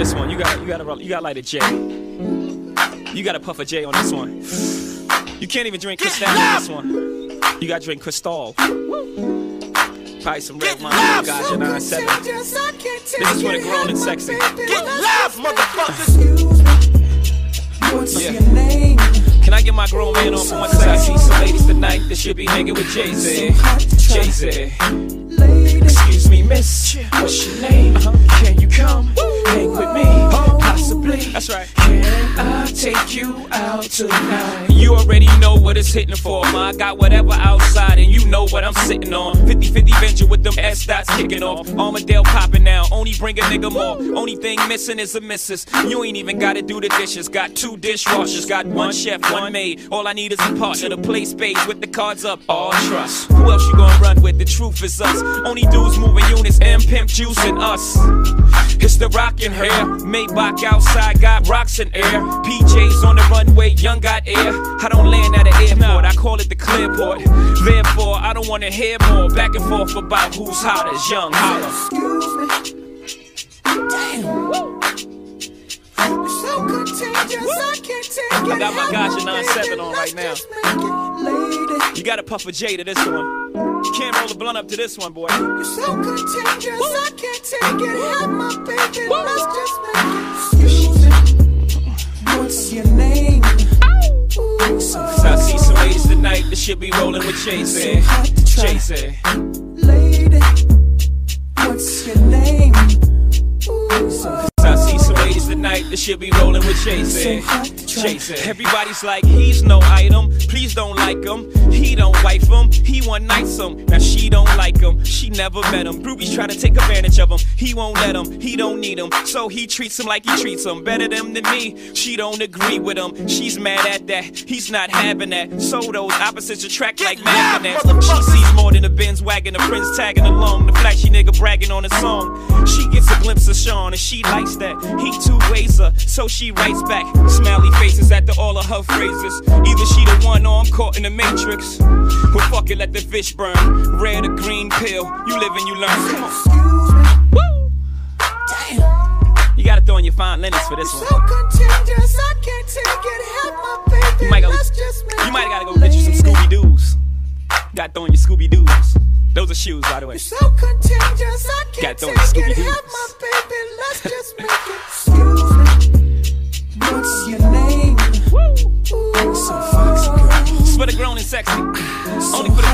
this one. You got you got to you got light a J. You got to puff a J on this one. You can't even drink Cristal on this one. You got to drink Cristal. Probably some red wine. Gotcha, 9-7. This is for the grown and sexy. Get loud, motherfuckers! What's Yeah. your name? Can I get my grown man on for one second? I see some ladies tonight that should be hanging with Jay Z. Jay Z. Excuse me, miss. What's your name? Right. Can I take you out tonight? You already know what it's hitting for, ma. I got whatever outside, and you know what I'm sitting on. 50 50 venture with them S dots kicking off. Armadale popping now. Only bring a nigga more. Only thing missing is a missus. You ain't even gotta do the dishes. Got two dishwashers. Got one chef, one maid. All I need is a partner to play spades with the cards up. All trust. Who else you gonna run with? The truth is us. Only dudes moving units and pimp juice and us. It's the Rocawear. Maybach outside got rocks in air. PJs on the runway, young got air. I don't land an airport, I call it the clearport. Therefore, I don't wanna hear more back and forth about who's hottest, Young Hova. excuse me. Damn. You're so contagious, I can't take it. I got my my 9-7 on right now. just make it. Lady, You gotta puff a J to this one. You can't roll the blunt up to this one, boy. you're so contagious, I can't take it. Have my baby, should be rolling with Chase. So eh? try. Chase. Eh? Lady, what's your name? Ooh, so I see some ladies tonight that should be rolling with Chase. So eh? Hot to try. Chase. Everybody's like, he's no item. Please don't like him. He don't wife him. He one night some. Now she don't like him. She never met him. Groupies try to take advantage of him. He won't let him. He don't need him. So he treats him like he treats him. Better them than me. She don't agree with him. She's mad at that. He's not having that. So those opposites attract like magnets. She sees more than a Benz wagon. A friends tagging along. The flashy nigga bragging on his song. She gets a glimpse of Sean and she likes that. He two ways her, so she writes back. Smiley faces after all of her phrases. Either she the one or I'm caught in the matrix. Well, fuck it, let the fish burn. Red or green pill. You live and you learn. Come on. Woo! Damn. You gotta throw in your fine linens for this So one. contagious, I can't take it. Have my baby, You might, go, you might gotta go get you some Scooby Doo's. Gotta throw in your Scooby Doo's. Those are shoes, by the way. So contagious, I Got can't those take it. Scooby-Doos. Have sexy. Only for the